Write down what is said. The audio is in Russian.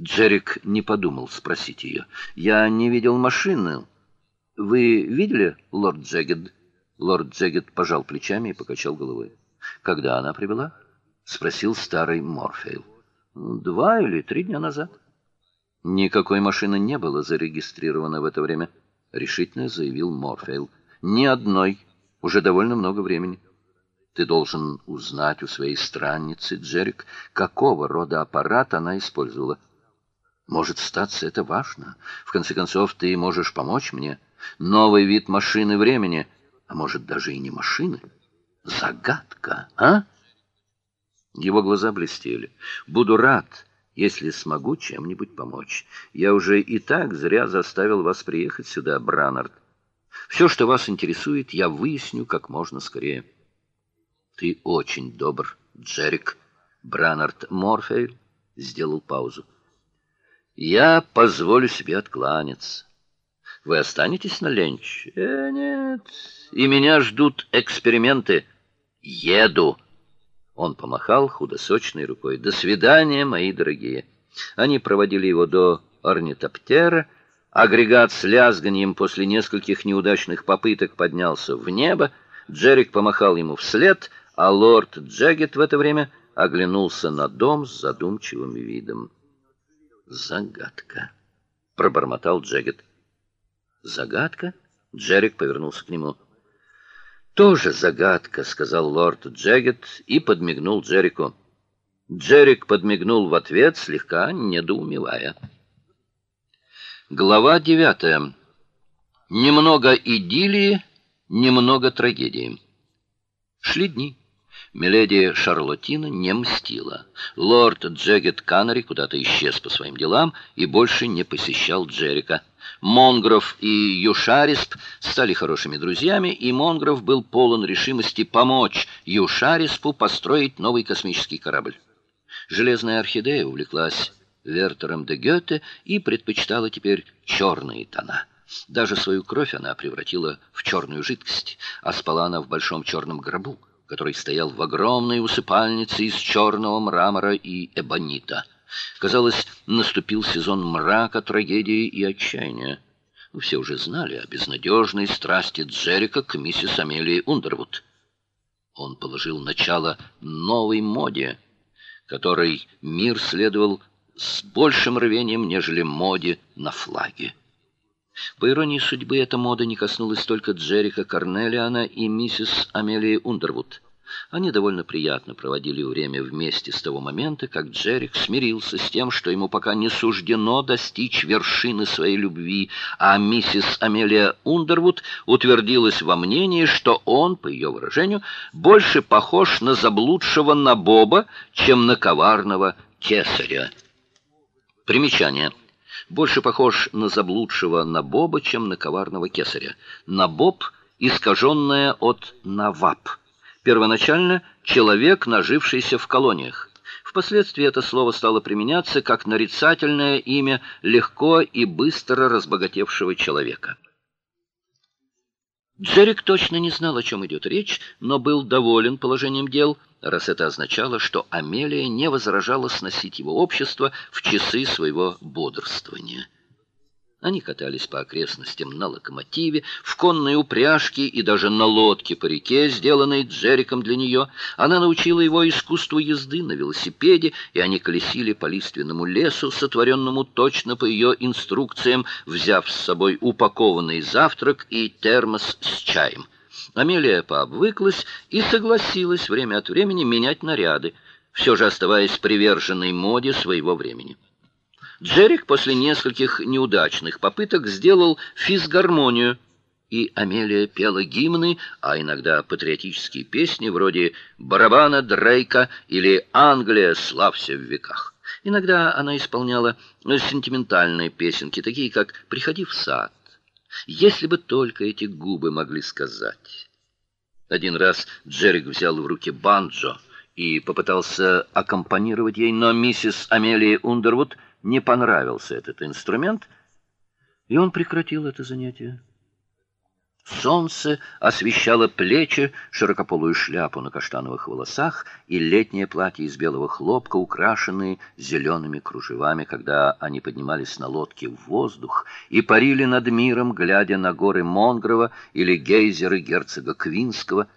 Джерик не подумал спросить ее. Я не видел машины. Вы видели, лорд Джеггет? Лорд Джеггет пожал плечами и покачал головой. Когда она прибыла? спросил старый Морфейл. Два или три дня назад. Никакой машины не было зарегистрировано в это время, решительно заявил Морфейл. Ни одной, уже довольно много времени. Ты должен узнать у своей странницы, Джерик, какого рода аппарат она использовала. Может, статься это важно. В конце концов, ты можешь помочь мне. Новый вид машины времени, а может даже и не машины. Загадка, а? Его глаза блестели. Буду рад, если смогу чем-нибудь помочь. Я уже и так зря заставил вас приехать сюда, Бранард. Все, что вас интересует, я выясню как можно скорее. Ты очень добр, Джерик. Бранард Морфейл сделал паузу. Я позволю себе откланяться. Вы останетесь на ленч? Э, нет. И меня ждут эксперименты. Еду. Он помахал худосочной рукой. До свидания, мои дорогие. Они проводили его до орнитоптера. Агрегат с лязганьем после нескольких неудачных попыток поднялся в небо. Джерик помахал ему вслед, а лорд Джеггет в это время оглянулся на дом с задумчивым видом. Загадка, пробормотал Джеггет. Загадка? Джерик повернулся к нему. Тоже загадка, сказал лорд Джеггет и подмигнул Джерику. Джерик подмигнул в ответ, слегка недоумевая. Глава девятая. Немного идиллии, немного трагедии. Шли дни. Миледи Шарлотина не мстила. Лорд Джегет Канари куда-то исчез по своим делам и больше не посещал Джерика. Монгров и Юшарисп стали хорошими друзьями, и Монгров был полон решимости помочь Юшариспу построить новый космический корабль. Железная орхидея увлеклась Вертером де Гёте и предпочитала теперь черные тона. Даже свою кровь она превратила в черную жидкость, а спала она в большом черном гробу который стоял в огромной усыпальнице из черного мрамора и эбонита. Казалось, наступил сезон мрака, трагедии и отчаяния. Все уже знали о безнадежной страсти Джерика к миссис Амелии Ундервуд. Он положил начало новой моде, которой мир следовал с большим рвением, нежели моде на флаги. По иронии судьбы, эта мода не коснулась только Джерика Карнелиана и миссис Амелии Ундервуд. Они довольно приятно проводили время вместе с того момента, как Джерик смирился с тем, что ему пока не суждено достичь вершины своей любви, а миссис Амелия Ундервуд утвердилась во мнении, что он, по ее выражению, больше похож на заблудшего набоба, чем на коварного кесаря. Примечание больше похож на заблудшего набоба, чем на коварного кесаря. Набоб искаженное от наваб. Первоначально человек, нажившийся в колониях. Впоследствии это слово стало применяться как нарицательное имя легко и быстро разбогатевшего человека. Джерик точно не знал, о чем идет речь, но был доволен положением дел, раз это означало, что Амелия не возражала сносить его общество в часы своего бодрствования. Они катались по окрестностям на локомотиве, в конной упряжке и даже на лодке по реке, сделанной Джериком для нее. Она научила его искусству езды на велосипеде, и они колесили по лиственному лесу, сотворенному точно по ее инструкциям, взяв с собой упакованный завтрак и термос с чаем. Амелия пообвыклась и согласилась время от времени менять наряды, все же оставаясь приверженной моде своего времени. Джерик после нескольких неудачных попыток сделал физгармонию, и Амелия пела гимны, а иногда патриотические песни вроде «Барабана Дрейка» или «Англия, славься в веках». Иногда она исполняла сентиментальные песенки, такие как «Приходи в сад». Если бы только эти губы могли сказать. Один раз Джерик взял в руки банджо и попытался аккомпанировать ей, но миссис Амелия Ундервуд – не понравился этот инструмент, и он прекратил это занятие. Солнце освещало плечи, широкополую шляпу на каштановых волосах и летнее платье из белого хлопка, украшенные зелеными кружевами, когда они поднимались на лодке в воздух и парили над миром, глядя на горы Монгрова или гейзеры герцога Квинского,